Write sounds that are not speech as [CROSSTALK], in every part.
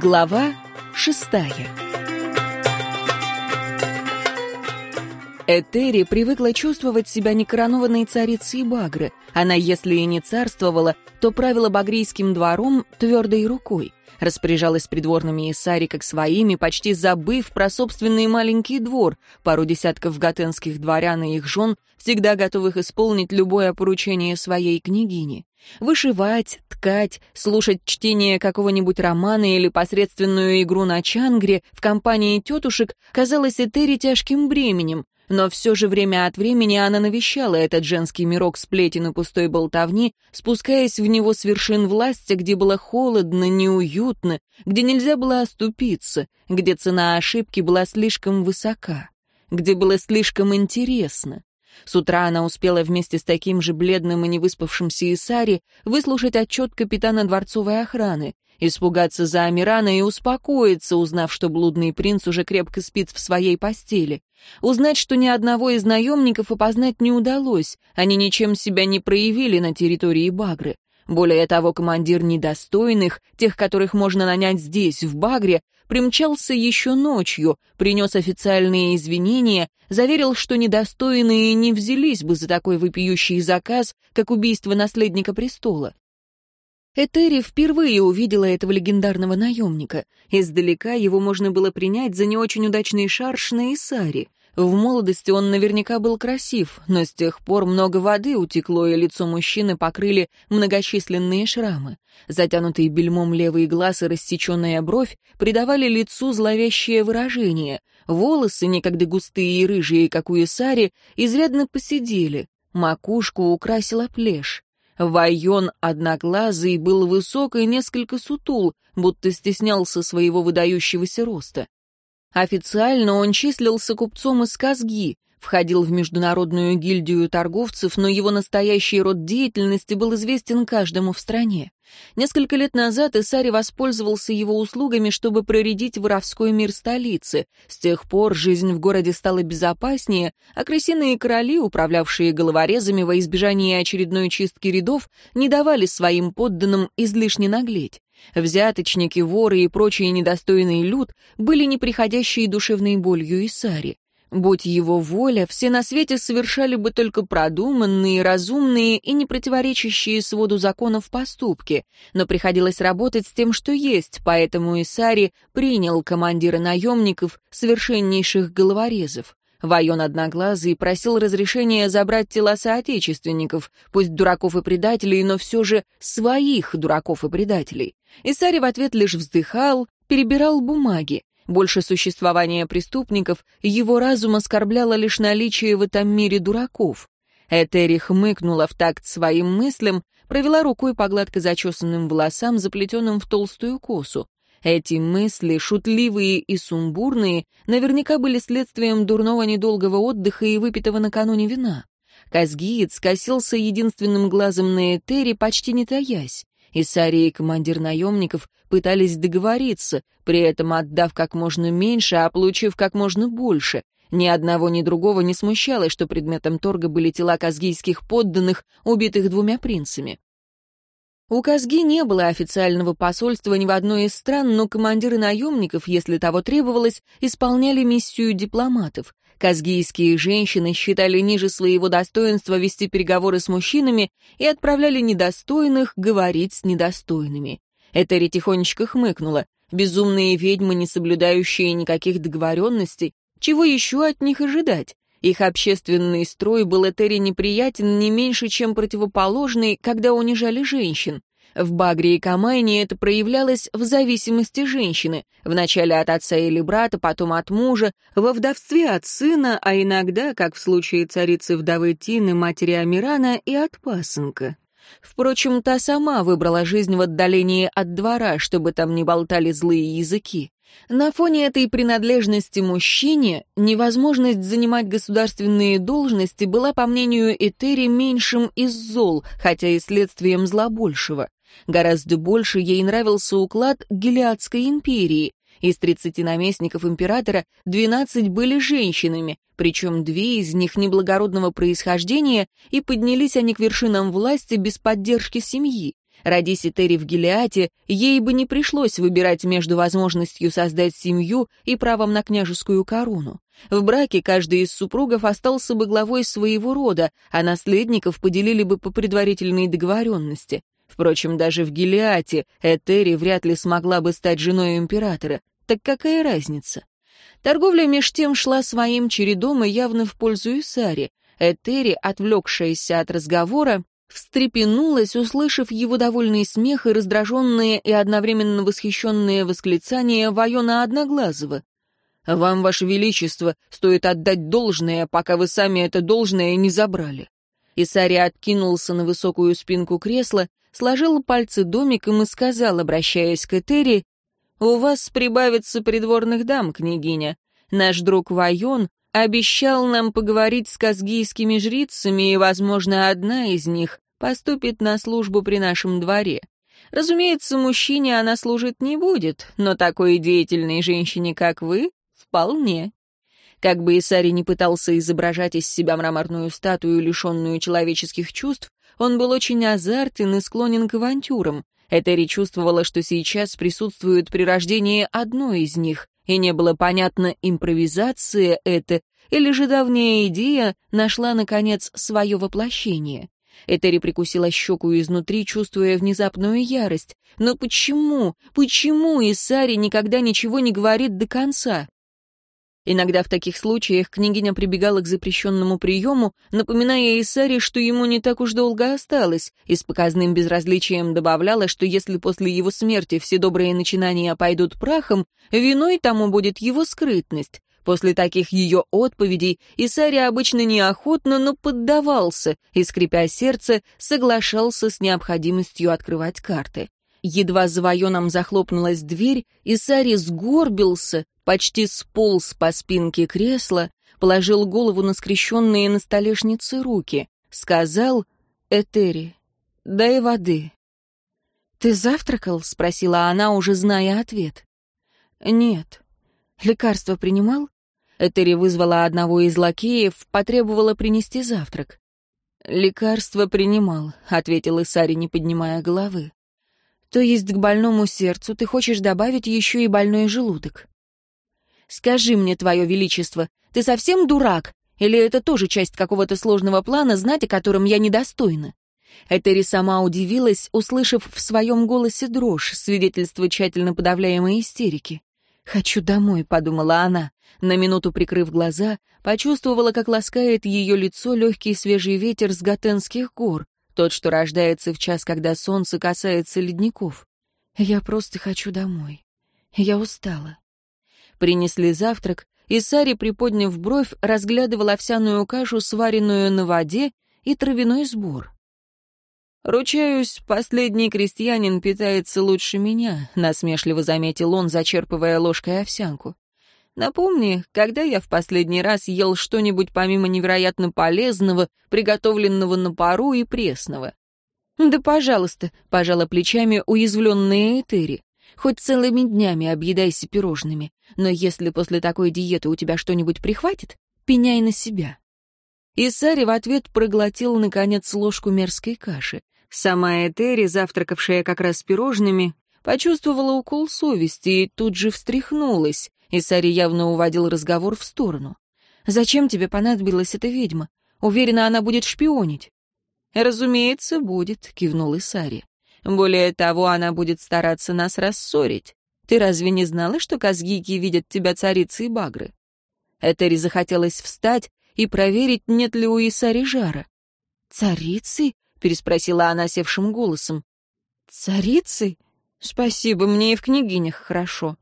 Глава шестая Этери привыкла чувствовать себя некоронованной царицей Багры. Она, если и не царствовала, то правила багрийским двором твердой рукой. Распоряжалась придворными Исари как своими, почти забыв про собственный маленький двор, пару десятков гатенских дворян и их жен, всегда готовых исполнить любое поручение своей княгини. Вышивать, ткать, слушать чтение какого-нибудь романа или посредственную игру на чангре в компании тетушек казалось Этери тяжким бременем, но все же время от времени она навещала этот женский мирок сплетен и пустой болтовни, спускаясь в него с вершин власти, где было холодно, неуютно, где нельзя было оступиться, где цена ошибки была слишком высока, где было слишком интересно. С утра она успела вместе с таким же бледным и невыспавшимся Исари выслушать отчет капитана дворцовой охраны, испугаться за Амирана и успокоиться, узнав, что блудный принц уже крепко спит в своей постели. Узнать, что ни одного из наемников опознать не удалось, они ничем себя не проявили на территории Багры. Более того, командир недостойных, тех, которых можно нанять здесь, в Багре, примчался еще ночью, принес официальные извинения, заверил, что недостойные не взялись бы за такой вопиющий заказ, как убийство наследника престола. Этери впервые увидела этого легендарного наемника. Издалека его можно было принять за не очень удачный шарш на Исаре. В молодости он наверняка был красив, но с тех пор много воды утекло, и лицо мужчины покрыли многочисленные шрамы. Затянутый бельмом левый глаз и рассеченная бровь придавали лицу зловещее выражение. Волосы, некогда густые и рыжие, как у Исари, изрядно посидели. Макушку украсила плешь. Вайон одноглазый был высок и несколько сутул, будто стеснялся своего выдающегося роста. Официально он числился купцом из Казги, входил в международную гильдию торговцев, но его настоящий род деятельности был известен каждому в стране. Несколько лет назад Исари воспользовался его услугами, чтобы проредить воровской мир столицы. С тех пор жизнь в городе стала безопаснее, а крысиные короли, управлявшие головорезами во избежание очередной чистки рядов, не давали своим подданным излишне наглеть. Взяточники, воры и прочие недостойные люд были неприходящей душевной болью Исари. Будь его воля, все на свете совершали бы только продуманные, разумные и не противоречащие своду законов поступки, но приходилось работать с тем, что есть, поэтому Исари принял командира наемников, совершеннейших головорезов. Вайон Одноглазый просил разрешения забрать тела соотечественников, пусть дураков и предателей, но все же своих дураков и предателей. Исари в ответ лишь вздыхал, перебирал бумаги. Больше существования преступников его разум оскорбляло лишь наличие в этом мире дураков. Этери хмыкнула в такт своим мыслям, провела рукой по гладко зачесанным волосам, заплетенным в толстую косу. Эти мысли, шутливые и сумбурные, наверняка были следствием дурного недолгого отдыха и выпитого накануне вина. Казгиец скосился единственным глазом на Этери, почти не таясь. Исарий и командир наемников пытались договориться, при этом отдав как можно меньше, а получив как можно больше. Ни одного, ни другого не смущало, что предметом торга были тела казгийских подданных, убитых двумя принцами. У Казги не было официального посольства ни в одной из стран, но командиры наемников, если того требовалось, исполняли миссию дипломатов. Казгийские женщины считали ниже своего достоинства вести переговоры с мужчинами и отправляли недостойных говорить с недостойными. Этери тихонечко хмыкнула. Безумные ведьмы, не соблюдающие никаких договоренностей, чего еще от них ожидать? Их общественный строй был Этери неприятен не меньше, чем противоположный, когда унижали женщин. В Багре и Камайне это проявлялось в зависимости женщины, вначале от отца или брата, потом от мужа, во вдовстве от сына, а иногда, как в случае царицы вдовы Тины, матери Амирана, и от пасынка. Впрочем, та сама выбрала жизнь в отдалении от двора, чтобы там не болтали злые языки. На фоне этой принадлежности мужчине невозможность занимать государственные должности была, по мнению Этери, меньшим из зол, хотя и следствием зла большего. Гораздо больше ей нравился уклад Гелиадской империи. Из 30 наместников императора 12 были женщинами, причем две из них неблагородного происхождения, и поднялись они к вершинам власти без поддержки семьи. Родись Этери в Гелиате, ей бы не пришлось выбирать между возможностью создать семью и правом на княжескую корону. В браке каждый из супругов остался бы главой своего рода, а наследников поделили бы по предварительной договоренности. Впрочем, даже в Гелиате Этери вряд ли смогла бы стать женой императора. Так какая разница? Торговля меж тем шла своим чередом и явно в пользу Исари. Этери, отвлекшаяся от разговора, встрепенулась, услышав его довольный смех и раздраженные и одновременно восхищенные восклицания Вайона Одноглазого. «Вам, Ваше Величество, стоит отдать должное, пока вы сами это должное не забрали». Исари откинулся на высокую спинку кресла, сложил пальцы домиком и сказал, обращаясь к Этери, «У вас прибавится придворных дам, княгиня. Наш друг Вайон обещал нам поговорить с казгийскими жрицами, и, возможно, одна из них поступит на службу при нашем дворе. Разумеется, мужчине она служить не будет, но такой деятельной женщине, как вы, вполне. Как бы Исари не пытался изображать из себя мраморную статую, лишенную человеческих чувств, он был очень азартен и склонен к авантюрам. Этери чувствовала, что сейчас присутствует при рождении одной из них, и не было понятно, импровизация это или же давняя идея нашла, наконец, свое воплощение. Этери прикусила щеку изнутри, чувствуя внезапную ярость. Но почему, почему Исари никогда ничего не говорит до конца? Иногда в таких случаях княгиня прибегала к запрещенному приему, напоминая Исаре, что ему не так уж долго осталось, и с показным безразличием добавляла, что если после его смерти все добрые начинания пойдут прахом, виной тому будет его скрытность. После таких ее отповедей Исари обычно неохотно, но поддавался и, скрипя сердце, соглашался с необходимостью открывать карты. Едва за военом захлопнулась дверь, Исари сгорбился, почти сполз по спинке кресла, положил голову на скрещенные на столешнице руки, сказал «Этери, дай воды». «Ты завтракал?» — спросила она, уже зная ответ. «Нет». «Лекарство принимал?» Этери вызвала одного из лакеев, потребовала принести завтрак. «Лекарство принимал», — ответил Исари, не поднимая головы. «То есть к больному сердцу ты хочешь добавить еще и больной желудок?» «Скажи мне, Твое Величество, ты совсем дурак? Или это тоже часть какого-то сложного плана, знать о котором я недостойна?» Этери сама удивилась, услышав в своем голосе дрожь, свидетельство тщательно подавляемой истерики. «Хочу домой», — подумала она. На минуту прикрыв глаза, почувствовала, как ласкает ее лицо легкий свежий ветер с Готенских гор, тот, что рождается в час, когда солнце касается ледников. «Я просто хочу домой. Я устала. Принесли завтрак, и Сари, приподняв бровь, разглядывал овсяную кашу, сваренную на воде, и травяной сбор. «Ручаюсь, последний крестьянин питается лучше меня», — насмешливо заметил он, зачерпывая ложкой овсянку. «Напомни, когда я в последний раз ел что-нибудь помимо невероятно полезного, приготовленного на пару и пресного?» «Да, пожалуйста», — пожала плечами уязвленная Этери. Хоть целыми днями объедайся пирожными, но если после такой диеты у тебя что-нибудь прихватит, пеняй на себя». И Сари в ответ проглотил, наконец, ложку мерзкой каши. Сама Этери, завтракавшая как раз пирожными, почувствовала укол совести и тут же встряхнулась, и Сари явно уводил разговор в сторону. «Зачем тебе понадобилась эта ведьма? Уверена, она будет шпионить». «Разумеется, будет», — кивнул Исари. Более того, она будет стараться нас рассорить. Ты разве не знала, что казгики видят тебя царицей Багры? Этери захотелось встать и проверить, нет ли у Исари жара. «Царицы?» — переспросила она севшим голосом. «Царицы? Спасибо, мне и в княгинях хорошо».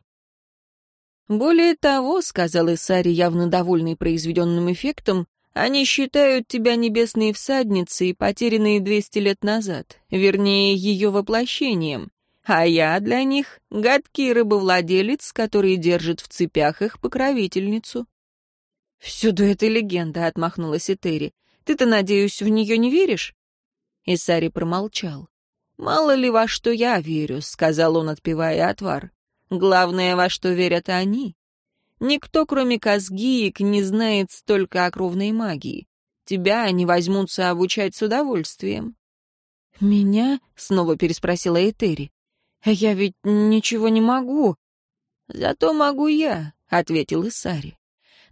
«Более того», — сказал Исари, явно довольный произведенным эффектом, они считают тебя небесной всадницей, потерянной двести лет назад, вернее, ее воплощением. А я для них — гадкий рыбовладелец, который держит в цепях их покровительницу». «Всюду эта легенда», — отмахнулась Этери. «Ты-то, надеюсь, в нее не веришь?» Исари промолчал. «Мало ли во что я верю», — сказал он, отпивая отвар. «Главное, во что верят они. Никто, кроме Казгиек, не знает столько о кровной магии. Тебя они возьмутся обучать с удовольствием. «Меня?» — снова переспросила Этери. «Я ведь ничего не могу». «Зато могу я», — ответил Исари.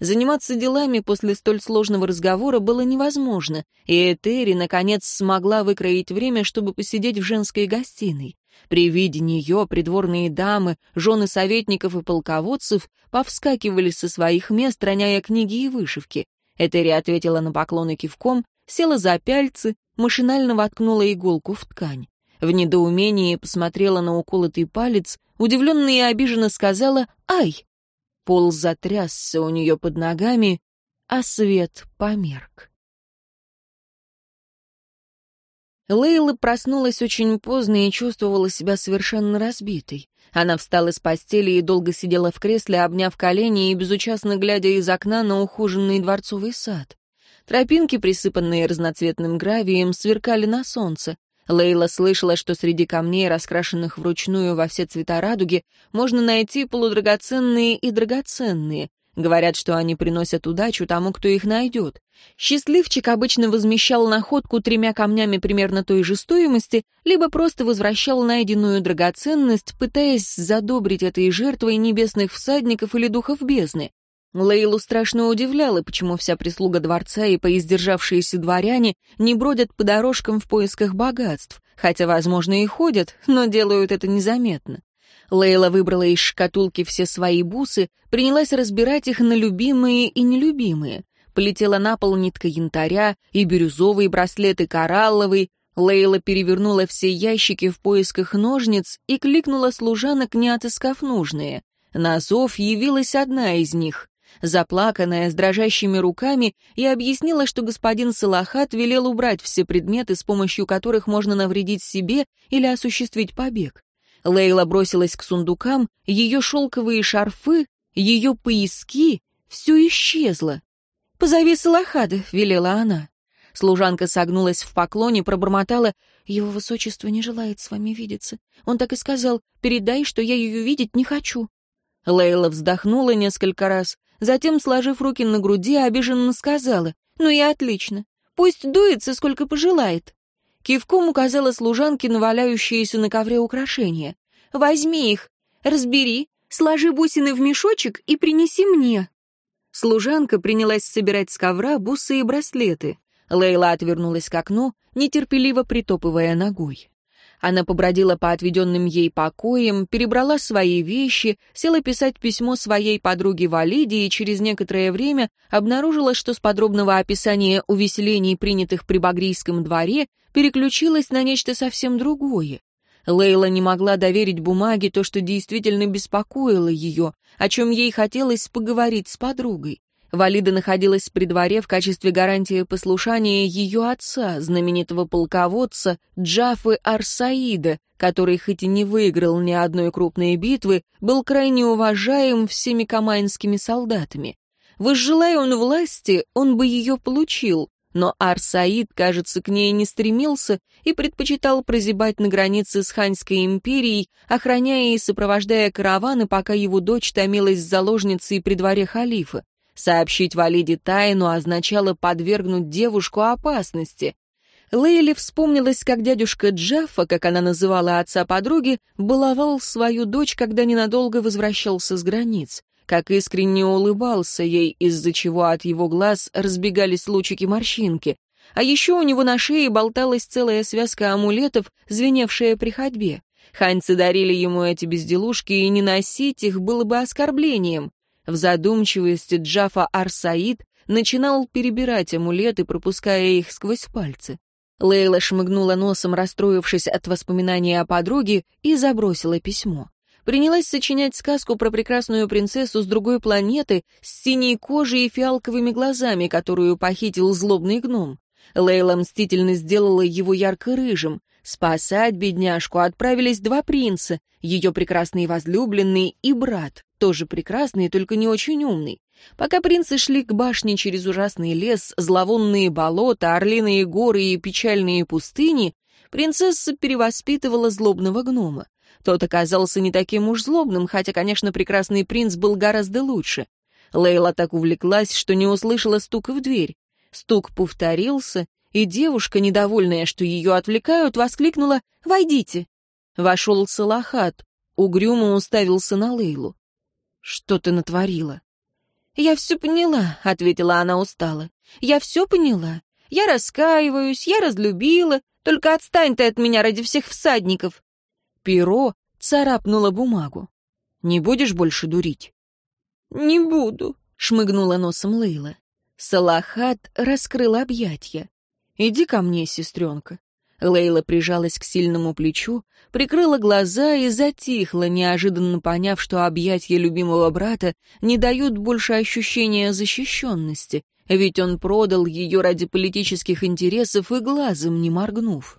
Заниматься делами после столь сложного разговора было невозможно, и Этери, наконец, смогла выкроить время, чтобы посидеть в женской гостиной. При виде нее придворные дамы, жены советников и полководцев повскакивали со своих мест, роняя книги и вышивки. Этери ответила на поклоны кивком, села за пяльцы, машинально воткнула иголку в ткань. В недоумении посмотрела на уколотый палец, удивленно и обиженно сказала «Ай!» Пол затрясся у нее под ногами, а свет померк. Лейла проснулась очень поздно и чувствовала себя совершенно разбитой. Она встала с постели и долго сидела в кресле, обняв колени и безучастно глядя из окна на ухоженный дворцовый сад. Тропинки, присыпанные разноцветным гравием, сверкали на солнце. Лейла слышала, что среди камней, раскрашенных вручную во все цвета радуги, можно найти полудрагоценные и драгоценные. Говорят, что они приносят удачу тому, кто их найдет. Счастливчик обычно возмещал находку тремя камнями примерно той же стоимости, либо просто возвращал найденную драгоценность, пытаясь задобрить этой жертвой небесных всадников или духов бездны. Лейлу страшно удивляло, почему вся прислуга дворца и поиздержавшиеся дворяне не бродят по дорожкам в поисках богатств, хотя, возможно, и ходят, но делают это незаметно. Лейла выбрала из шкатулки все свои бусы, принялась разбирать их на любимые и нелюбимые. Полетела на пол нитка янтаря, и бирюзовый браслет, и коралловый. Лейла перевернула все ящики в поисках ножниц и кликнула служанок, не отыскав нужные. На зов явилась одна из них заплаканная, с дрожащими руками, и объяснила, что господин Салахат велел убрать все предметы, с помощью которых можно навредить себе или осуществить побег. Лейла бросилась к сундукам, ее шелковые шарфы, ее пояски — все исчезло. «Позови Салахада», — велела она. Служанка согнулась в поклоне, пробормотала, «Его высочество не желает с вами видеться. Он так и сказал, передай, что я ее видеть не хочу». Лейла вздохнула несколько раз, Затем, сложив руки на груди, обиженно сказала, «Ну и отлично. Пусть дуется, сколько пожелает». Кивком указала служанке на валяющиеся на ковре украшения. «Возьми их, разбери, сложи бусины в мешочек и принеси мне». Служанка принялась собирать с ковра бусы и браслеты. Лейла отвернулась к окну, нетерпеливо притопывая ногой. Она побродила по отведенным ей покоям, перебрала свои вещи, села писать письмо своей подруге Валиде и через некоторое время обнаружила, что с подробного описания увеселений, принятых при Багрийском дворе, переключилась на нечто совсем другое. Лейла не могла доверить бумаге то, что действительно беспокоило ее, о чем ей хотелось поговорить с подругой. Валида находилась при дворе в качестве гарантии послушания ее отца, знаменитого полководца Джафы Арсаида, который хоть и не выиграл ни одной крупной битвы, был крайне уважаем всеми камайнскими солдатами. Возжелая он власти, он бы ее получил, но Арсаид, кажется, к ней не стремился и предпочитал прозябать на границе с Ханьской империей, охраняя и сопровождая караваны, пока его дочь томилась заложницей при дворе халифа. Сообщить Валиде тайну означало подвергнуть девушку опасности. Лейли вспомнилась, как дядюшка Джаффа, как она называла отца подруги, баловал свою дочь, когда ненадолго возвращался с границ, как искренне улыбался ей, из-за чего от его глаз разбегались лучики-морщинки. А еще у него на шее болталась целая связка амулетов, звеневшая при ходьбе. Ханьцы дарили ему эти безделушки, и не носить их было бы оскорблением. В задумчивости Джафа Арсаид начинал перебирать амулеты, пропуская их сквозь пальцы. Лейла шмыгнула носом, расстроившись от воспоминания о подруге, и забросила письмо. Принялась сочинять сказку про прекрасную принцессу с другой планеты с синей кожей и фиалковыми глазами, которую похитил злобный гном. Лейла мстительно сделала его ярко-рыжим. Спасать бедняжку отправились два принца, ее прекрасный возлюбленный и брат тоже прекрасный, только не очень умный. Пока принцы шли к башне через ужасный лес, зловонные болота, орлиные горы и печальные пустыни, принцесса перевоспитывала злобного гнома. Тот оказался не таким уж злобным, хотя, конечно, прекрасный принц был гораздо лучше. Лейла так увлеклась, что не услышала стука в дверь. Стук повторился, и девушка, недовольная, что ее отвлекают, воскликнула «Войдите!». Вошел Салахат, угрюмо уставился на Лейлу. «Что ты натворила?» «Я все поняла», — ответила она устало. «Я все поняла. Я раскаиваюсь, я разлюбила. Только отстань ты от меня ради всех всадников». Перо царапнуло бумагу. «Не будешь больше дурить?» «Не буду», — шмыгнула носом Лейла. Салахат раскрыл объятья. «Иди ко мне, сестренка». Лейла прижалась к сильному плечу, прикрыла глаза и затихла, неожиданно поняв, что объятья любимого брата не дают больше ощущения защищенности, ведь он продал ее ради политических интересов и глазом не моргнув.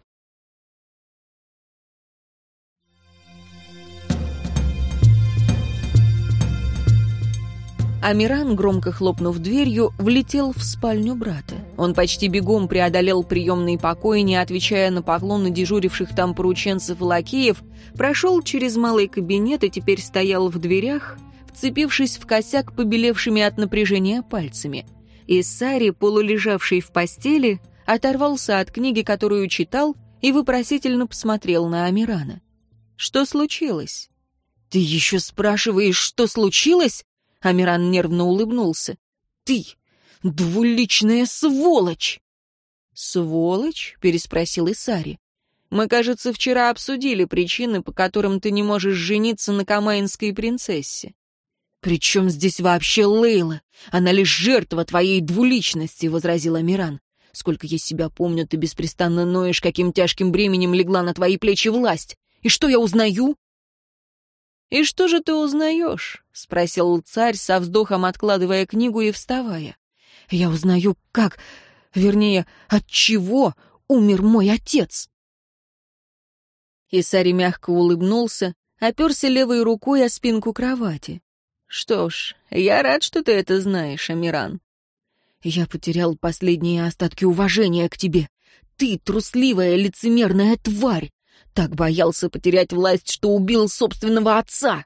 Амиран, громко хлопнув дверью, влетел в спальню брата. Он почти бегом преодолел приемный покой, не отвечая на поклоны дежуривших там порученцев и лакеев, прошел через малый кабинет и теперь стоял в дверях, вцепившись в косяк побелевшими от напряжения пальцами. И Сари, полулежавший в постели, оторвался от книги, которую читал, и вопросительно посмотрел на Амирана. «Что случилось?» «Ты еще спрашиваешь, что случилось?» Амиран нервно улыбнулся. «Ты! Двуличная сволочь!» «Сволочь?» — переспросил Исари. «Мы, кажется, вчера обсудили причины, по которым ты не можешь жениться на камаинской принцессе». «При чем здесь вообще Лейла? Она лишь жертва твоей двуличности», — возразил Амиран. «Сколько я себя помню, ты беспрестанно ноешь, каким тяжким бременем легла на твои плечи власть. И что я узнаю? «И что же ты узнаешь?» — спросил царь со вздохом, откладывая книгу и вставая. «Я узнаю, как, вернее, от чего умер мой отец». Исари мягко улыбнулся, оперся левой рукой о спинку кровати. «Что ж, я рад, что ты это знаешь, Амиран». «Я потерял последние остатки уважения к тебе. Ты трусливая, лицемерная тварь. Так боялся потерять власть, что убил собственного отца.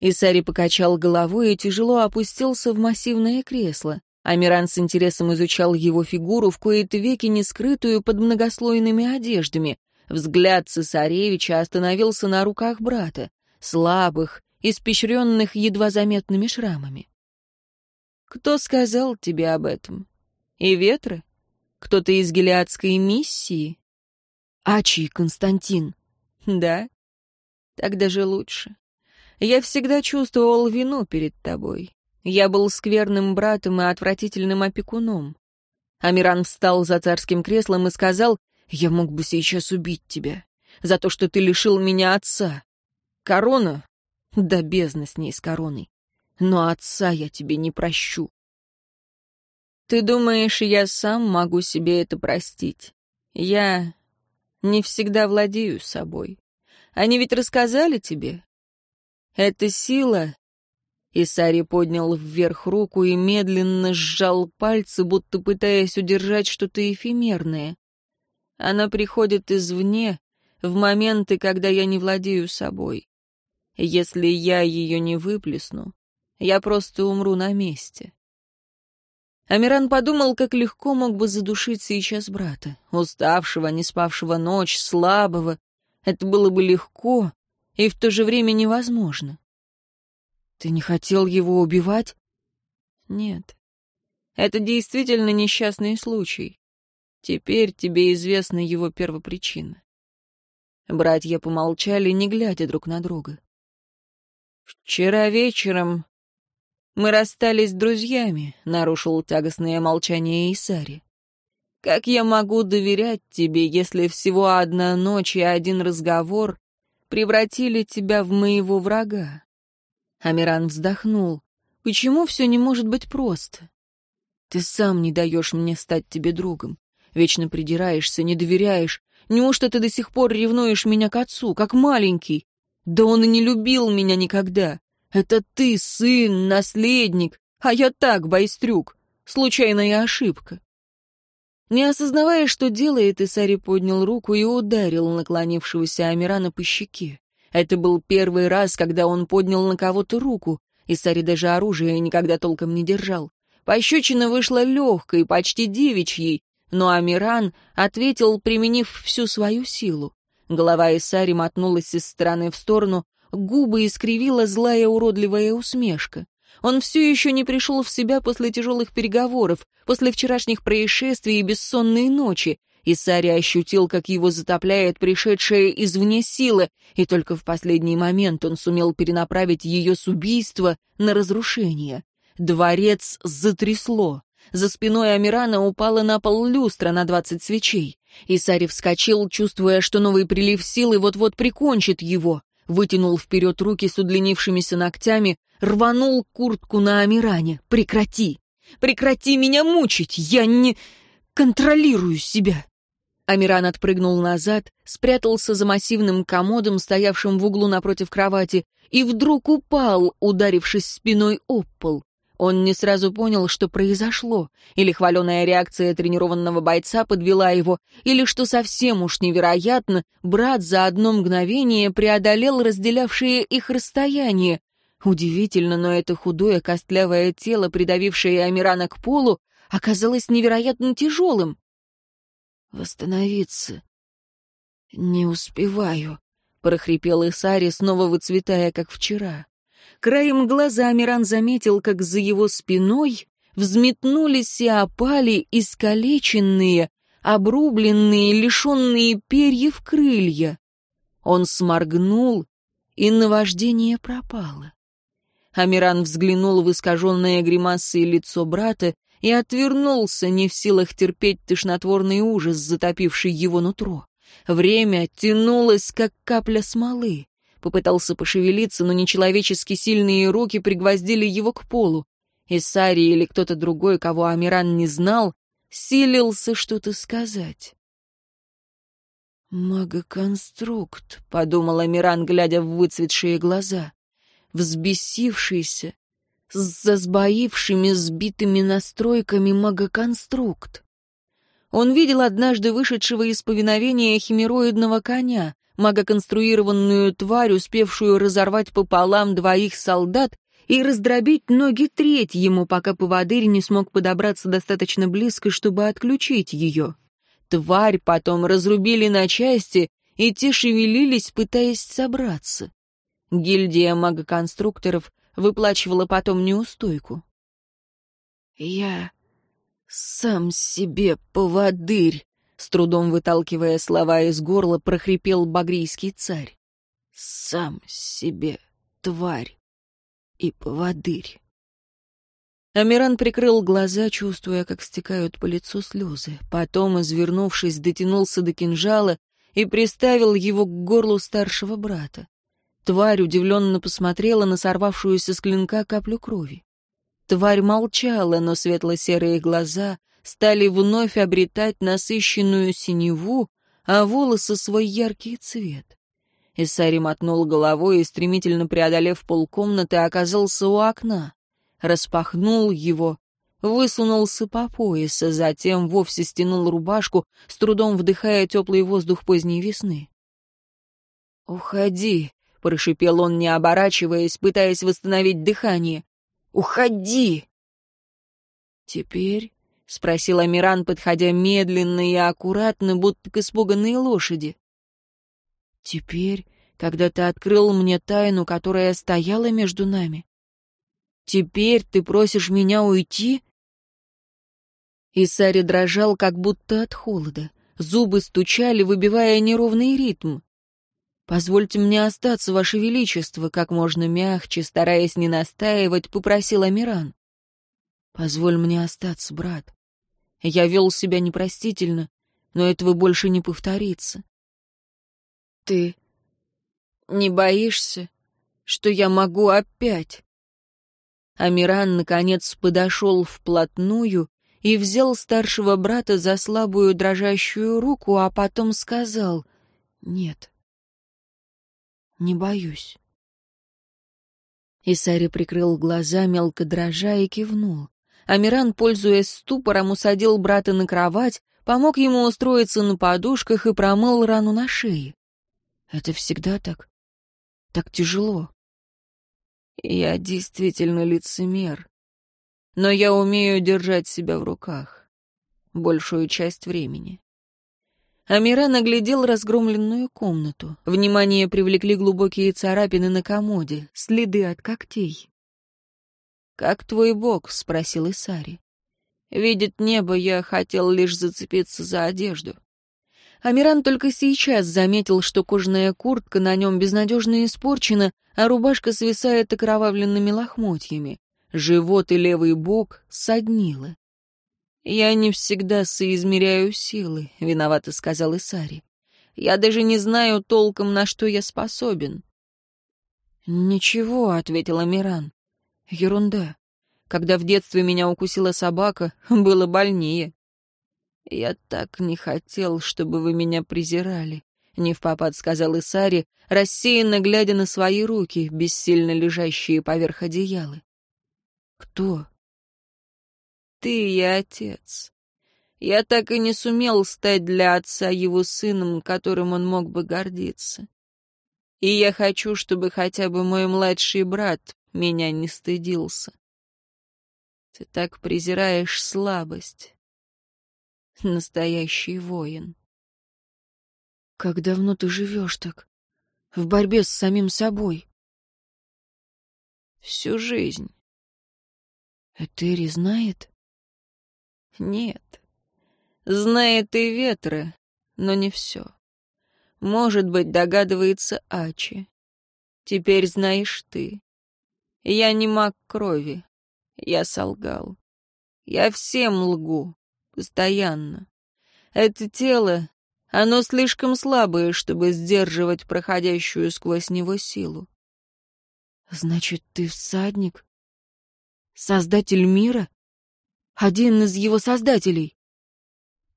Исари покачал головой и тяжело опустился в массивное кресло. Амиран с интересом изучал его фигуру, в кои-то веки не скрытую под многослойными одеждами. Взгляд цесаревича остановился на руках брата, слабых, испещренных едва заметными шрамами. «Кто сказал тебе об этом? И ветры? Кто-то из гелиадской миссии?» Ачи Константин. Да? Так даже лучше. Я всегда чувствовал вину перед тобой. Я был скверным братом и отвратительным опекуном. Амиран встал за царским креслом и сказал, «Я мог бы сейчас убить тебя за то, что ты лишил меня отца. Корона? Да бездна с ней с короной. Но отца я тебе не прощу. Ты думаешь, я сам могу себе это простить? Я не всегда владею собой. Они ведь рассказали тебе? Это сила...» Исари поднял вверх руку и медленно сжал пальцы, будто пытаясь удержать что-то эфемерное. Она приходит извне, в моменты, когда я не владею собой. Если я ее не выплесну, я просто умру на месте. Амиран подумал, как легко мог бы задушить сейчас брата, уставшего, не спавшего ночь, слабого. Это было бы легко и в то же время невозможно. «Ты не хотел его убивать?» «Нет. Это действительно несчастный случай. Теперь тебе известна его первопричина». Братья помолчали, не глядя друг на друга. «Вчера вечером «Мы расстались с друзьями», — нарушил тягостное молчание Исари. «Как я могу доверять тебе, если всего одна ночь и один разговор превратили тебя в моего врага?» Амиран вздохнул. «Почему все не может быть просто? Ты сам не даешь мне стать тебе другом. Вечно придираешься, не доверяешь. Неужто ты до сих пор ревнуешь меня к отцу, как маленький? Да он и не любил меня никогда. Это ты, сын, наследник, а я так, байстрюк. Случайная ошибка. Не осознавая, что делает, Исари поднял руку и ударил наклонившегося Амирана по щеке. Это был первый раз, когда он поднял на кого-то руку. Исари даже оружие никогда толком не держал. Пощечина вышла легкой, почти девичьей, но Амиран ответил, применив всю свою силу. Голова Исари мотнулась из стороны в сторону, губы искривила злая уродливая усмешка. Он все еще не пришел в себя после тяжелых переговоров, после вчерашних происшествий и бессонной ночи. Исари ощутил, как его затопляет пришедшая извне сила, и только в последний момент он сумел перенаправить ее с убийства на разрушение. Дворец затрясло. За спиной Амирана упала на пол люстра на двадцать свечей. Исари вскочил, чувствуя, что новый прилив силы вот-вот прикончит его. Вытянул вперед руки с удлинившимися ногтями, рванул куртку на Амиране. «Прекрати! Прекрати меня мучить! Я не контролирую себя!» Амиран отпрыгнул назад, спрятался за массивным комодом, стоявшим в углу напротив кровати, и вдруг упал, ударившись спиной об пол. Он не сразу понял, что произошло, или хваленая реакция тренированного бойца подвела его, или, что совсем уж невероятно, брат за одно мгновение преодолел разделявшее их расстояние. Удивительно, но это худое костлявое тело, придавившее Амирана к полу, оказалось невероятно тяжелым. «Восстановиться не успеваю», — прохрипел Исари, снова выцветая, как вчера. Краем глаза Амиран заметил, как за его спиной взметнулись и опали искалеченные, обрубленные, лишенные перьев крылья. Он сморгнул, и наваждение пропало. Амиран взглянул в искаженное гримасой лицо брата и отвернулся, не в силах терпеть тошнотворный ужас, затопивший его нутро. Время тянулось, как капля смолы. Попытался пошевелиться, но нечеловечески сильные руки пригвоздили его к полу. Исари или кто-то другой, кого Амиран не знал, силился что-то сказать. «Магоконструкт», — подумал Амиран, глядя в выцветшие глаза. Взбесившийся, с засбоившими сбитыми настройками магоконструкт. Он видел однажды вышедшего из повиновения химероидного коня, магоконструированную тварь, успевшую разорвать пополам двоих солдат и раздробить ноги третьему, пока поводырь не смог подобраться достаточно близко, чтобы отключить ее. Тварь потом разрубили на части, и те шевелились, пытаясь собраться. Гильдия магоконструкторов выплачивала потом неустойку. «Я сам себе поводырь», с трудом выталкивая слова из горла, прохрипел багрийский царь. «Сам себе тварь и поводырь». Амиран прикрыл глаза, чувствуя, как стекают по лицу слезы. Потом, извернувшись, дотянулся до кинжала и приставил его к горлу старшего брата. Тварь удивленно посмотрела на сорвавшуюся с клинка каплю крови. Тварь молчала, но светло-серые глаза стали вновь обретать насыщенную синеву, а волосы свой яркий цвет. Исари мотнул головой и, стремительно преодолев полкомнаты, оказался у окна. Распахнул его, высунулся по пояса, затем вовсе стянул рубашку, с трудом вдыхая теплый воздух поздней весны. «Уходи», — прошипел он, не оборачиваясь, пытаясь восстановить дыхание. «Уходи!» Теперь — спросил Амиран, подходя медленно и аккуратно, будто к испуганной лошади. «Теперь, когда ты открыл мне тайну, которая стояла между нами, теперь ты просишь меня уйти?» Исари дрожал, как будто от холода. Зубы стучали, выбивая неровный ритм. «Позвольте мне остаться, Ваше Величество», — как можно мягче, стараясь не настаивать, попросил Амиран. «Позволь мне остаться, брат. Я вел себя непростительно, но этого больше не повторится. Ты не боишься, что я могу опять? Амиран, наконец, подошел вплотную и взял старшего брата за слабую дрожащую руку, а потом сказал «Нет, не боюсь». Исари прикрыл глаза, мелко дрожа, и кивнул. Амиран, пользуясь ступором, усадил брата на кровать, помог ему устроиться на подушках и промыл рану на шее. Это всегда так. Так тяжело. Я действительно лицемер. Но я умею держать себя в руках. большую часть времени. Амира наглядел разгромленную комнату. Внимание привлекли глубокие царапины на комоде, следы от когтей. «Как твой бог?» — спросил Исари. «Видеть небо я хотел лишь зацепиться за одежду». Амиран только сейчас заметил, что кожаная куртка на нем безнадежно испорчена, а рубашка свисает окровавленными лохмотьями. Живот и левый бок соднило. «Я не всегда соизмеряю силы», — виновато сказал Исари. «Я даже не знаю толком, на что я способен». «Ничего», — ответила Миран. «Ерунда. Когда в детстве меня укусила собака, [LAUGHS] было больнее». «Я так не хотел, чтобы вы меня презирали», — не в попад сказал Исари, рассеянно глядя на свои руки, бессильно лежащие поверх одеяла. «Кто?» ты и отец. Я так и не сумел стать для отца его сыном, которым он мог бы гордиться. И я хочу, чтобы хотя бы мой младший брат меня не стыдился. Ты так презираешь слабость. Настоящий воин. Как давно ты живешь так? В борьбе с самим собой? Всю жизнь. Этери знает? Нет. Знает и ветры, но не все. Может быть, догадывается Ачи. Теперь знаешь ты. Я не маг крови. Я солгал. Я всем лгу. Постоянно. Это тело, оно слишком слабое, чтобы сдерживать проходящую сквозь него силу. Значит, ты всадник? Создатель мира? Один из его создателей.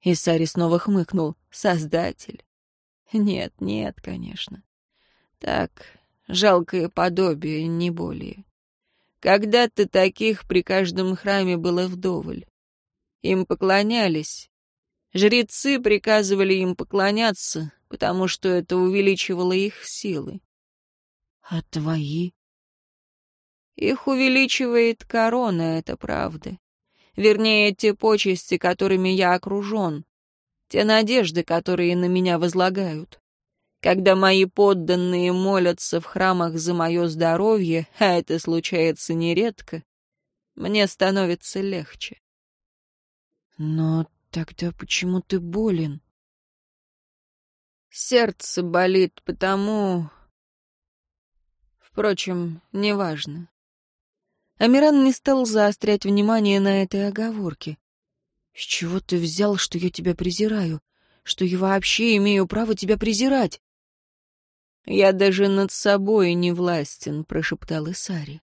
Исари снова хмыкнул. Создатель? Нет, нет, конечно. Так, жалкое подобие, не более. Когда-то таких при каждом храме было вдоволь. Им поклонялись. Жрецы приказывали им поклоняться, потому что это увеличивало их силы. А твои? Их увеличивает корона, это правда. Вернее, те почести, которыми я окружен, те надежды, которые на меня возлагают. Когда мои подданные молятся в храмах за мое здоровье, а это случается нередко, мне становится легче. Но тогда почему ты болен? Сердце болит потому... Впрочем, неважно. Амиран не стал заострять внимание на этой оговорке. «С чего ты взял, что я тебя презираю? Что я вообще имею право тебя презирать?» «Я даже над собой не властен», — прошептал Исари.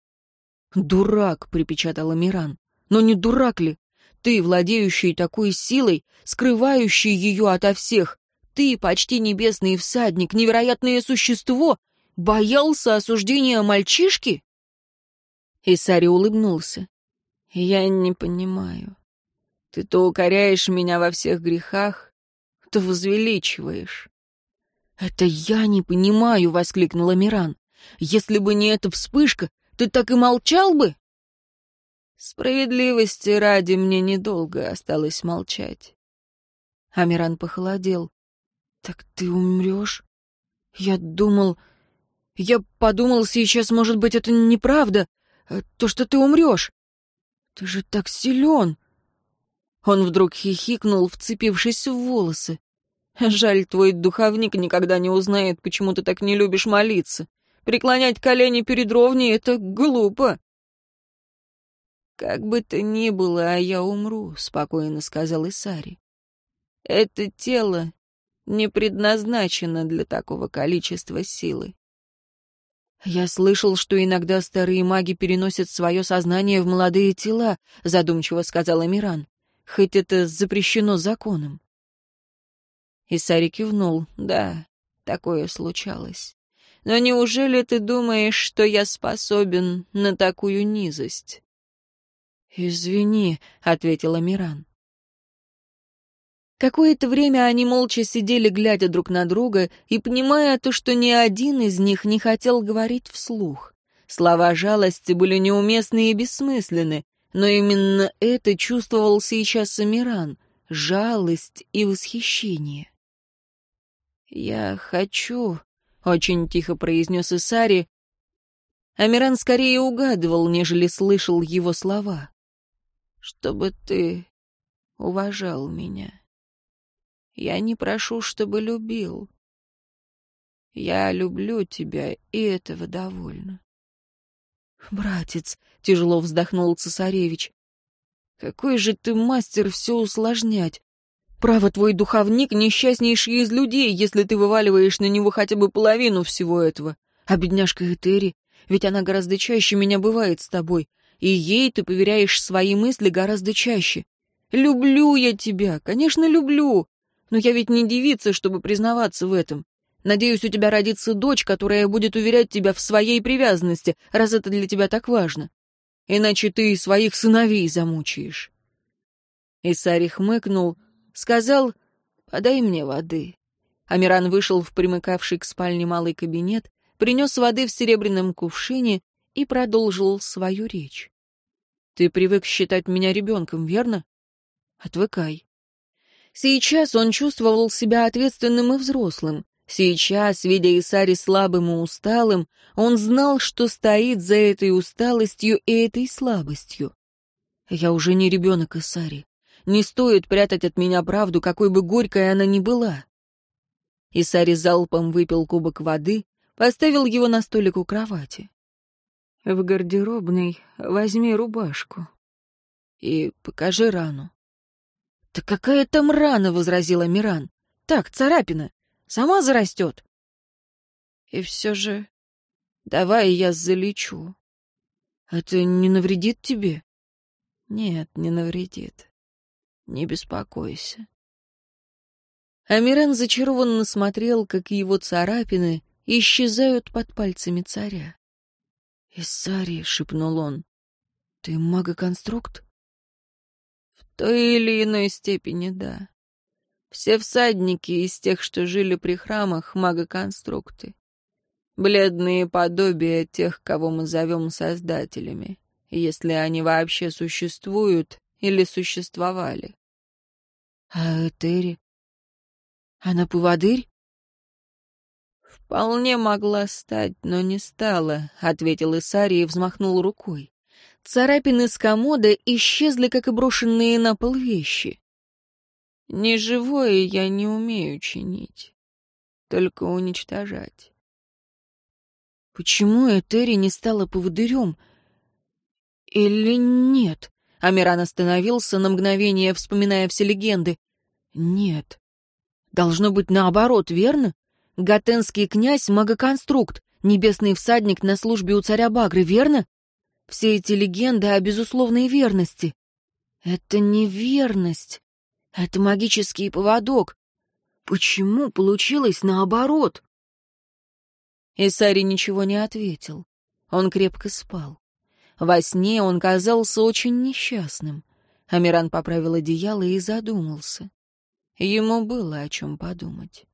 «Дурак», — припечатал Амиран. «Но не дурак ли? Ты, владеющий такой силой, скрывающий ее ото всех, ты, почти небесный всадник, невероятное существо, боялся осуждения мальчишки?» Исари улыбнулся. «Я не понимаю. Ты то укоряешь меня во всех грехах, то возвеличиваешь». «Это я не понимаю», — воскликнула Миран. «Если бы не эта вспышка, ты так и молчал бы?» Справедливости ради мне недолго осталось молчать. Амиран похолодел. «Так ты умрешь? Я думал... Я подумал, сейчас, может быть, это неправда. Э, то, что ты умрешь. Ты же так силен. Он вдруг хихикнул, вцепившись в волосы. Жаль, твой духовник никогда не узнает, почему ты так не любишь молиться. Преклонять колени перед ровней — это глупо. «Как бы то ни было, а я умру», — спокойно сказал Исари. «Это тело не предназначено для такого количества силы. «Я слышал, что иногда старые маги переносят свое сознание в молодые тела», — задумчиво сказал Амиран, «хоть это запрещено законом». Исари кивнул. «Да, такое случалось. Но неужели ты думаешь, что я способен на такую низость?» «Извини», — ответил Амиран. Какое-то время они молча сидели, глядя друг на друга, и понимая то, что ни один из них не хотел говорить вслух. Слова жалости были неуместны и бессмысленны, но именно это чувствовал сейчас Амиран. жалость и восхищение. «Я хочу», — очень тихо произнес Исари. Амиран скорее угадывал, нежели слышал его слова. «Чтобы ты уважал меня. Я не прошу, чтобы любил. Я люблю тебя, и этого довольно». «Братец», — тяжело вздохнул цесаревич, — «какой же ты мастер все усложнять. Право, твой духовник — несчастнейший из людей, если ты вываливаешь на него хотя бы половину всего этого. А бедняжка Этери, ведь она гораздо чаще меня бывает с тобой, и ей ты поверяешь свои мысли гораздо чаще. Люблю я тебя, конечно, люблю, но я ведь не девица, чтобы признаваться в этом. Надеюсь, у тебя родится дочь, которая будет уверять тебя в своей привязанности, раз это для тебя так важно. Иначе ты и своих сыновей замучаешь. Исари хмыкнул, сказал, «Подай мне воды». Амиран вышел в примыкавший к спальне малый кабинет, принес воды в серебряном кувшине и продолжил свою речь. «Ты привык считать меня ребенком, верно? Отвыкай». Сейчас он чувствовал себя ответственным и взрослым. Сейчас, видя Исари слабым и усталым, он знал, что стоит за этой усталостью и этой слабостью. «Я уже не ребенок Исари. Не стоит прятать от меня правду, какой бы горькой она ни была». Исари залпом выпил кубок воды, поставил его на столик у кровати. «В гардеробной возьми рубашку и покажи рану». «Да какая там рана?» — возразила Миран. «Так, царапина. Сама зарастет. И все же... Давай я залечу. Это не навредит тебе? Нет, не навредит. Не беспокойся. Амиран зачарованно смотрел, как его царапины исчезают под пальцами царя. «Иссари», — шепнул он, — «ты магоконструкт?» «В той или иной степени, да. Все всадники из тех, что жили при храмах, магоконструкты. Бледные подобия тех, кого мы зовем создателями, если они вообще существуют или существовали. А Этери? Она поводырь? «Вполне могла стать, но не стала», — ответил Исарий и взмахнул рукой. Царапины с комода исчезли, как и брошенные на пол вещи. Неживое я не умею чинить, только уничтожать. Почему Этери не стала поводырем? Или нет? Амиран остановился на мгновение, вспоминая все легенды. Нет. Должно быть наоборот, верно? Гатенский князь — магоконструкт, небесный всадник на службе у царя Багры, верно? Все эти легенды о безусловной верности. Это не верность. Это магический поводок. Почему получилось наоборот? Исари ничего не ответил. Он крепко спал. Во сне он казался очень несчастным. Амиран поправил одеяло и задумался. Ему было о чем подумать.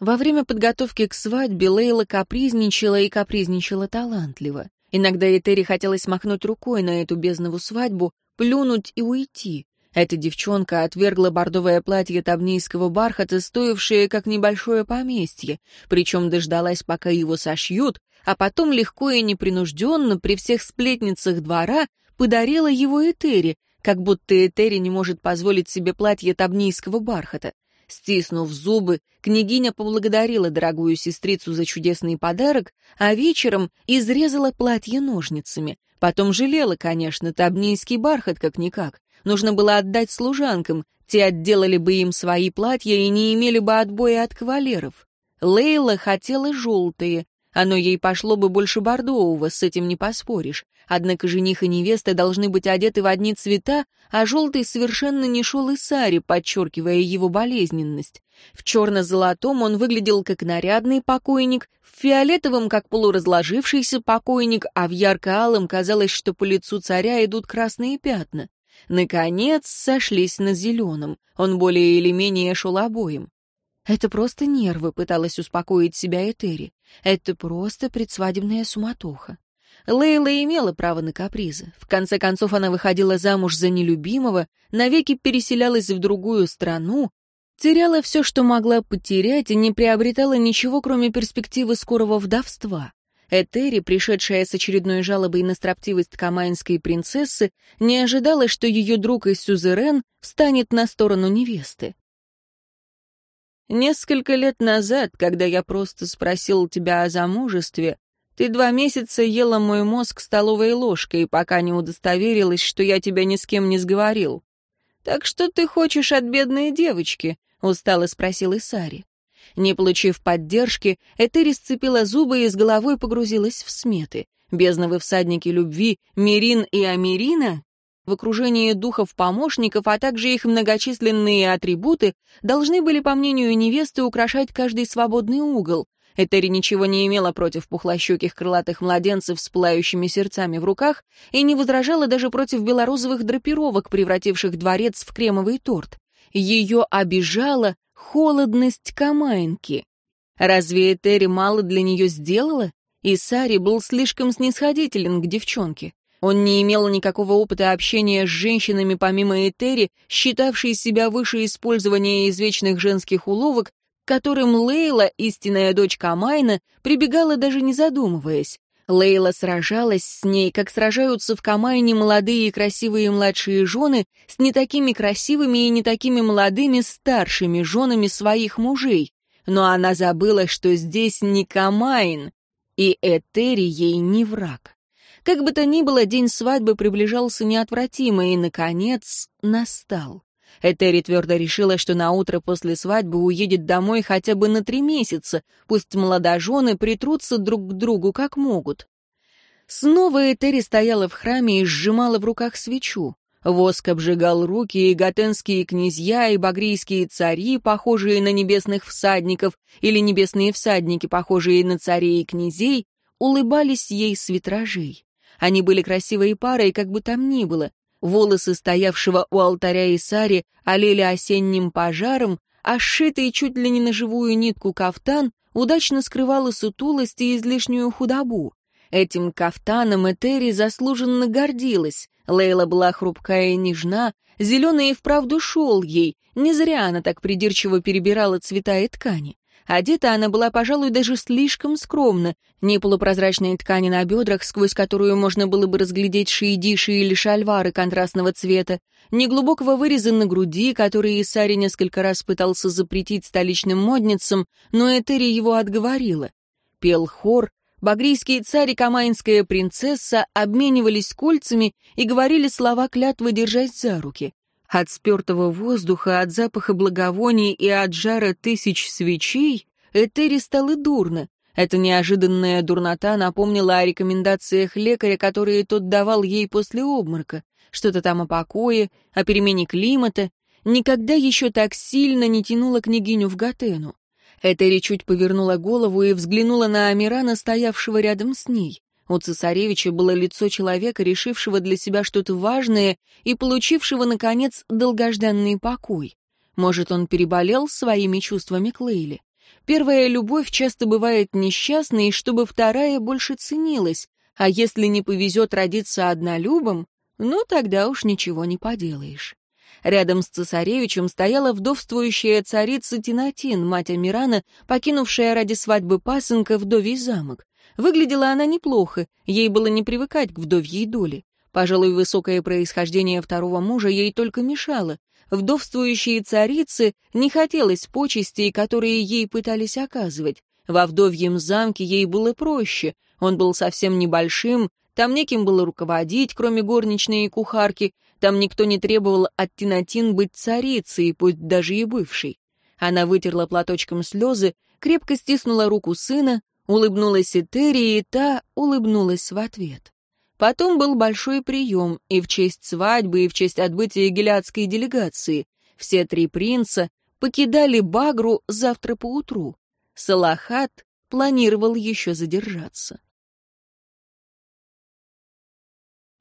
Во время подготовки к свадьбе Лейла капризничала и капризничала талантливо. Иногда Этери хотелось махнуть рукой на эту безднову свадьбу, плюнуть и уйти. Эта девчонка отвергла бордовое платье табнийского бархата, стоившее как небольшое поместье, причем дождалась, пока его сошьют, а потом легко и непринужденно при всех сплетницах двора подарила его Этери, как будто Этери не может позволить себе платье табнийского бархата. Стиснув зубы, княгиня поблагодарила дорогую сестрицу за чудесный подарок, а вечером изрезала платье ножницами. Потом жалела, конечно, табнийский бархат как-никак. Нужно было отдать служанкам, те отделали бы им свои платья и не имели бы отбоя от кавалеров. Лейла хотела желтые, оно ей пошло бы больше бордового, с этим не поспоришь. Однако жених и невеста должны быть одеты в одни цвета, а желтый совершенно не шел и Саре, подчеркивая его болезненность. В черно-золотом он выглядел как нарядный покойник, в фиолетовом как полуразложившийся покойник, а в ярко-алом казалось, что по лицу царя идут красные пятна. Наконец сошлись на зеленом, он более или менее шел обоим. «Это просто нервы», — пыталась успокоить себя Этери. «Это просто предсвадебная суматоха». Лейла имела право на капризы. В конце концов, она выходила замуж за нелюбимого, навеки переселялась в другую страну, теряла все, что могла потерять, и не приобретала ничего, кроме перспективы скорого вдовства. Этери, пришедшая с очередной жалобой на строптивость камайнской принцессы, не ожидала, что ее друг из Сюзерен встанет на сторону невесты. «Несколько лет назад, когда я просто спросил тебя о замужестве, ты два месяца ела мой мозг столовой ложкой, пока не удостоверилась, что я тебя ни с кем не сговорил. Так что ты хочешь от бедной девочки?» — устало спросил Исари. Не получив поддержки, Этери сцепила зубы и с головой погрузилась в сметы. Бездновы всадники любви Мирин и Амирина в окружении духов-помощников, а также их многочисленные атрибуты, должны были, по мнению невесты, украшать каждый свободный угол. Этери ничего не имела против пухлощеких крылатых младенцев с пылающими сердцами в руках и не возражала даже против белорозовых драпировок, превративших дворец в кремовый торт. Ее обижала холодность Камайнки. Разве Этери мало для нее сделала? И Сари был слишком снисходителен к девчонке. Он не имел никакого опыта общения с женщинами помимо Этери, считавшей себя выше использования извечных женских уловок, которым Лейла, истинная дочь Камайна, прибегала даже не задумываясь. Лейла сражалась с ней, как сражаются в Камайне молодые и красивые младшие жены с не такими красивыми и не такими молодыми старшими женами своих мужей. Но она забыла, что здесь не Камайн, и Этери ей не враг. Как бы то ни было, день свадьбы приближался неотвратимо и, наконец, настал. Этери твердо решила, что на утро после свадьбы уедет домой хотя бы на три месяца, пусть молодожены притрутся друг к другу как могут. Снова Этери стояла в храме и сжимала в руках свечу. Воск обжигал руки, и готенские князья, и багрийские цари, похожие на небесных всадников, или небесные всадники, похожие на царей и князей, улыбались ей с витражей. Они были красивой парой, как бы там ни было. Волосы стоявшего у алтаря Исари олели осенним пожаром, а сшитый чуть ли не на живую нитку кафтан удачно скрывал и сутулость, и излишнюю худобу. Этим кафтаном Этери заслуженно гордилась. Лейла была хрупкая и нежна, зеленый и вправду шел ей, не зря она так придирчиво перебирала цвета и ткани. Одета она была, пожалуй, даже слишком скромно. Ни полупрозрачной ткани на бедрах, сквозь которую можно было бы разглядеть шиидиши или шальвары контрастного цвета, ни глубокого выреза на груди, который Исари несколько раз пытался запретить столичным модницам, но Этери его отговорила. Пел хор, багрийские царь и камаинская принцесса обменивались кольцами и говорили слова клятвы держать за руки. От спертого воздуха, от запаха благовоний и от жара тысяч свечей Этери стало дурно. Эта неожиданная дурнота напомнила о рекомендациях лекаря, которые тот давал ей после обморока. Что-то там о покое, о перемене климата. Никогда еще так сильно не тянула княгиню в Гатену. Этери чуть повернула голову и взглянула на Амирана, стоявшего рядом с ней. У цесаревича было лицо человека, решившего для себя что-то важное и получившего, наконец, долгожданный покой. Может, он переболел своими чувствами к? Первая любовь часто бывает несчастной, чтобы вторая больше ценилась, а если не повезет родиться однолюбом, ну тогда уж ничего не поделаешь. Рядом с цесаревичем стояла вдовствующая царица Тинатин, мать Амирана, покинувшая ради свадьбы пасынка вдовий замок. Выглядела она неплохо, ей было не привыкать к вдовьей доле. Пожалуй, высокое происхождение второго мужа ей только мешало. Вдовствующей царице не хотелось почестей, которые ей пытались оказывать. Во вдовьем замке ей было проще. Он был совсем небольшим, там неким было руководить, кроме горничной и кухарки, там никто не требовал от Тинатин быть царицей, пусть даже и бывшей. Она вытерла платочком слезы, крепко стиснула руку сына, Улыбнулась Этери, и та улыбнулась в ответ. Потом был большой прием, и в честь свадьбы, и в честь отбытия гелядской делегации. Все три принца покидали Багру завтра поутру. Салахат планировал еще задержаться.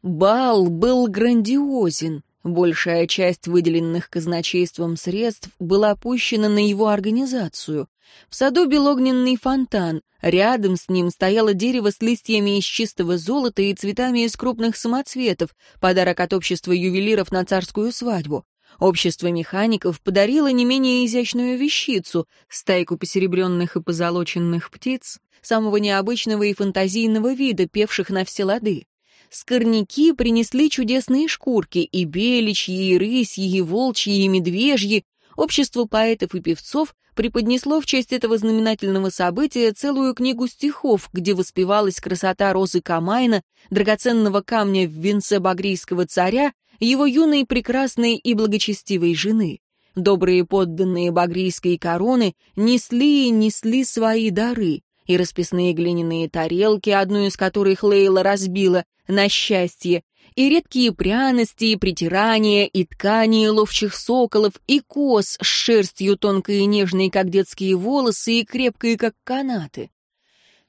Бал был грандиозен, Большая часть выделенных казначейством средств была пущена на его организацию. В саду бел огненный фонтан, рядом с ним стояло дерево с листьями из чистого золота и цветами из крупных самоцветов, подарок от общества ювелиров на царскую свадьбу. Общество механиков подарило не менее изящную вещицу — стайку посеребренных и позолоченных птиц, самого необычного и фантазийного вида, певших на все лады. Скорняки принесли чудесные шкурки, и беличьи, и рысьи, и волчьи, и медвежьи. Общество поэтов и певцов преподнесло в честь этого знаменательного события целую книгу стихов, где воспевалась красота розы Камайна, драгоценного камня в венце багрийского царя, его юной, прекрасной и благочестивой жены. Добрые подданные багрийской короны несли и несли свои дары и расписные глиняные тарелки, одну из которых Лейла разбила, на счастье, и редкие пряности, и притирания, и ткани ловчих соколов, и кос с шерстью тонкой и нежной, как детские волосы, и крепкой, как канаты.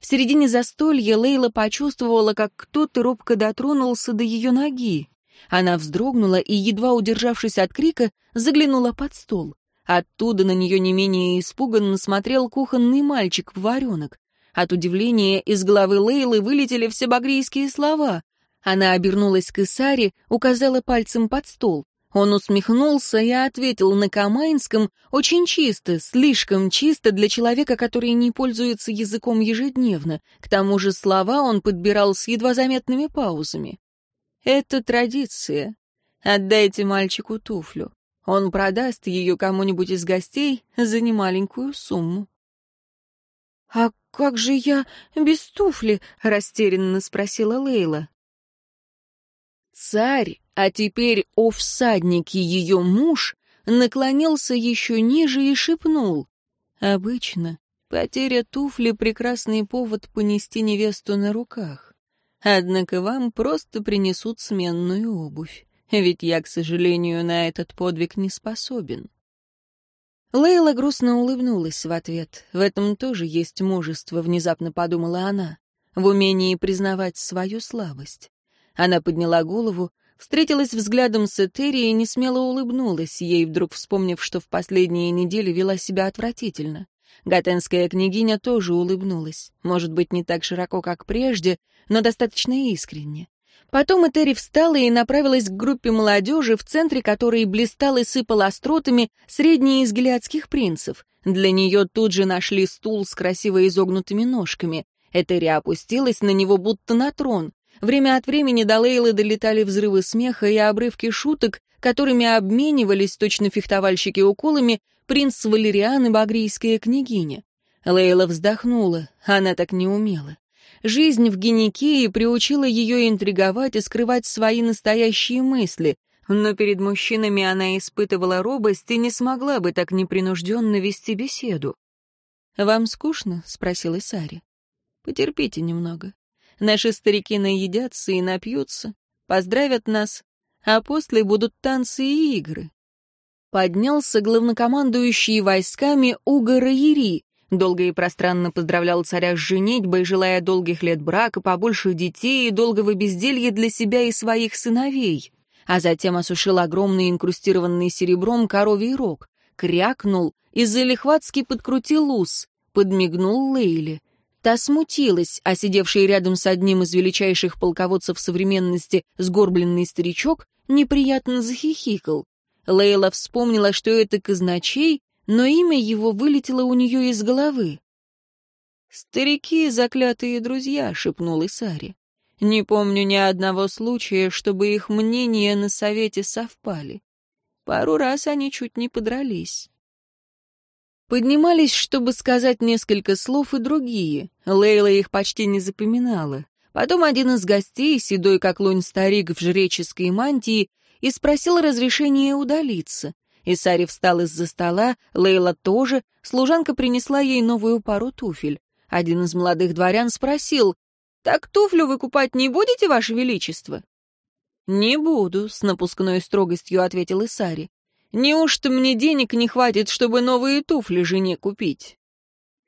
В середине застолья Лейла почувствовала, как кто-то робко дотронулся до ее ноги. Она вздрогнула и, едва удержавшись от крика, заглянула под стол. Оттуда на нее не менее испуганно смотрел кухонный мальчик-поваренок. От удивления из головы Лейлы вылетели все багрийские слова. Она обернулась к Исаре, указала пальцем под стол. Он усмехнулся и ответил на Камайнском очень чисто, слишком чисто для человека, который не пользуется языком ежедневно. К тому же слова он подбирал с едва заметными паузами. «Это традиция. Отдайте мальчику туфлю. Он продаст ее кому-нибудь из гостей за немаленькую сумму». «А как же я без туфли?» — растерянно спросила Лейла. Царь, а теперь о всаднике ее муж, наклонился еще ниже и шепнул. «Обычно потеря туфли — прекрасный повод понести невесту на руках. Однако вам просто принесут сменную обувь, ведь я, к сожалению, на этот подвиг не способен». Лейла грустно улыбнулась в ответ. В этом тоже есть мужество, внезапно подумала она, в умении признавать свою слабость. Она подняла голову, встретилась взглядом с Этери и несмело улыбнулась, ей вдруг вспомнив, что в последние недели вела себя отвратительно. Гатенская княгиня тоже улыбнулась, может быть, не так широко, как прежде, но достаточно искренне. Потом Этери встала и направилась к группе молодежи, в центре которой блистал и сыпал остротами средний из гелиадских принцев. Для нее тут же нашли стул с красиво изогнутыми ножками. Этери опустилась на него, будто на трон. Время от времени до Лейлы долетали взрывы смеха и обрывки шуток, которыми обменивались, точно фехтовальщики уколами, принц Валериан и багрийская княгиня. Лейла вздохнула, она так не умела. Жизнь в Геникее приучила ее интриговать и скрывать свои настоящие мысли, но перед мужчинами она испытывала робость и не смогла бы так непринужденно вести беседу. «Вам скучно?» — спросила Сари. «Потерпите немного. Наши старики наедятся и напьются, поздравят нас, а после будут танцы и игры». Поднялся главнокомандующий войсками Угора Яри, Долго и пространно поздравлял царя с женитьбой, желая долгих лет брака, побольше детей и долгого безделья для себя и своих сыновей. А затем осушил огромный инкрустированный серебром коровий рог, крякнул и залихватски подкрутил ус, подмигнул Лейле. Та смутилась, а сидевший рядом с одним из величайших полководцев современности сгорбленный старичок неприятно захихикал. Лейла вспомнила, что это казначей, но имя его вылетело у нее из головы. «Старики — заклятые друзья», — шепнул Исари. «Не помню ни одного случая, чтобы их мнения на совете совпали. Пару раз они чуть не подрались». Поднимались, чтобы сказать несколько слов, и другие. Лейла их почти не запоминала. Потом один из гостей, седой как лунь старик в жреческой мантии, и спросил разрешения удалиться. Исари встал из-за стола, Лейла тоже, служанка принесла ей новую пару туфель. Один из молодых дворян спросил, «Так туфлю вы купать не будете, Ваше Величество?» «Не буду», — с напускной строгостью ответил Исари. «Неужто мне денег не хватит, чтобы новые туфли жене купить?»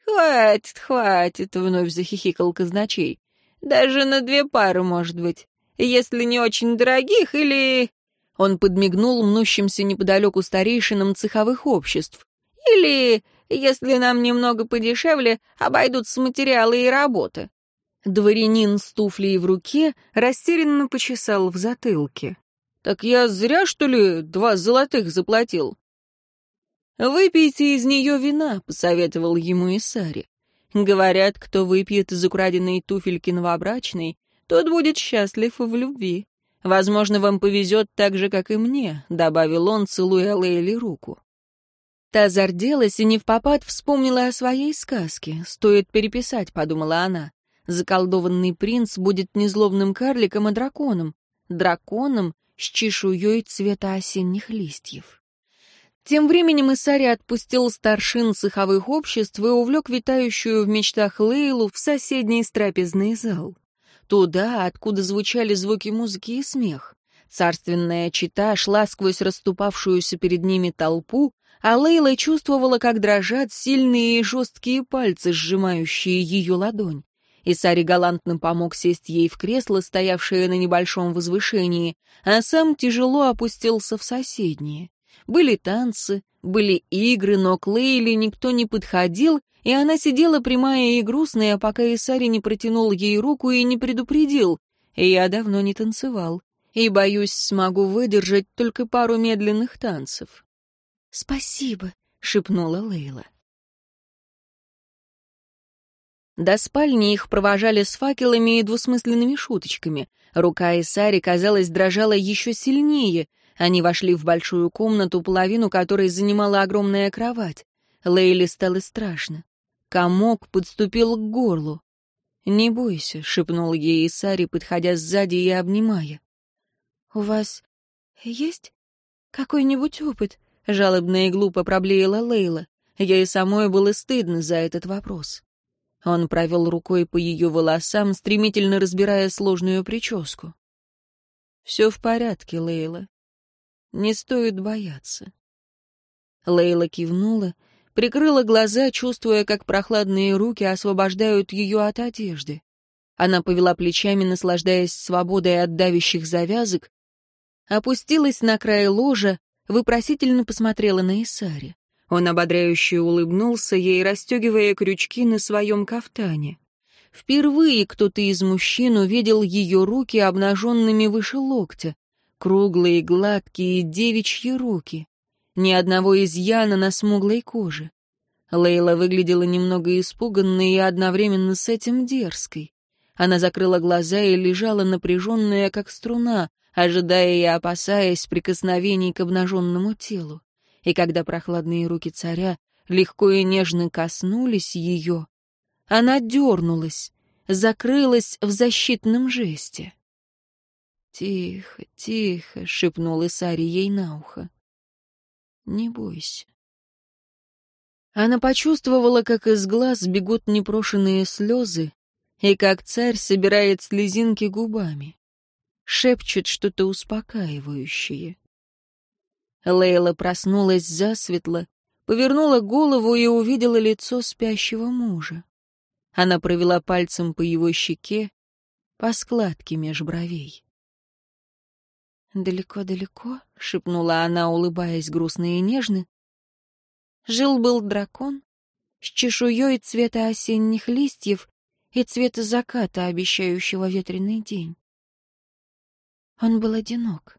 «Хватит, хватит», — вновь захихикал казначей. «Даже на две пары, может быть, если не очень дорогих или Он подмигнул мнущимся неподалеку старейшинам цеховых обществ. «Или, если нам немного подешевле, обойдутся материалы и работы». Дворянин с туфлей в руке растерянно почесал в затылке. «Так я зря, что ли, два золотых заплатил?» «Выпейте из нее вина», — посоветовал ему Исари. «Говорят, кто выпьет из украденной туфельки новобрачной, тот будет счастлив в любви. Возможно, вам повезет так же, как и мне», — добавил он, целуя Лейли руку. Та зарделась и не в попад вспомнила о своей сказке. «Стоит переписать», — подумала она. «Заколдованный принц будет не злобным карликом, а драконом. Драконом с чешуей цвета осенних листьев». Тем временем Исари отпустил старшин цеховых обществ и увлек витающую в мечтах Лейлу в соседний трапезный зал. Туда, откуда звучали звуки музыки и смех. Царственная чита шла сквозь расступавшуюся перед ними толпу, а Лейла чувствовала, как дрожат сильные и жесткие пальцы, сжимающие ее ладонь. Исари галантно помог сесть ей в кресло, стоявшее на небольшом возвышении, а сам тяжело опустился в соседнее. Были танцы, были игры, но к Лейле никто не подходил, и она сидела прямая и грустная, пока Исари не протянул ей руку и не предупредил. «Я давно не танцевал, и, боюсь, смогу выдержать только пару медленных танцев». «Спасибо», — шепнула Лейла. До спальни их провожали с факелами и двусмысленными шуточками. Рука Исари, казалось, дрожала еще сильнее — они вошли в большую комнату, половину которой занимала огромная кровать. Лейли стало страшно. Комок подступил к горлу. «Не бойся», — шепнул ей Исари, подходя сзади и обнимая. «У вас есть какой-нибудь опыт?» — жалобно и глупо проблеяла Лейла. Ей самой было стыдно за этот вопрос. Он провел рукой по ее волосам, стремительно разбирая сложную прическу. «Все в порядке, Лейла. Не стоит бояться. Лейла кивнула, прикрыла глаза, чувствуя, как прохладные руки освобождают ее от одежды. Она повела плечами, наслаждаясь свободой от давящих завязок, опустилась на край ложа, выпросительно посмотрела на Исари. Он ободряюще улыбнулся ей, расстегивая крючки на своем кафтане. Впервые кто-то из мужчин увидел ее руки обнаженными выше локтя, Круглые, гладкие, девичьи руки. Ни одного изъяна на смуглой коже. Лейла выглядела немного испуганной и одновременно с этим дерзкой. Она закрыла глаза и лежала напряженная, как струна, ожидая и опасаясь прикосновений к обнаженному телу. И когда прохладные руки царя легко и нежно коснулись ее, она дернулась, закрылась в защитном жесте. «Тихо, тихо», — шепнул Исари ей на ухо. «Не бойся». Она почувствовала, как из глаз бегут непрошенные слезы, и как царь собирает слезинки губами, шепчет что-то успокаивающее. Лейла проснулась засветло, повернула голову и увидела лицо спящего мужа. Она провела пальцем по его щеке, по складке меж бровей. «Далеко-далеко», — шепнула она, улыбаясь грустно и нежно. Жил-был дракон с чешуей цвета осенних листьев и цвета заката, обещающего ветреный день. Он был одинок.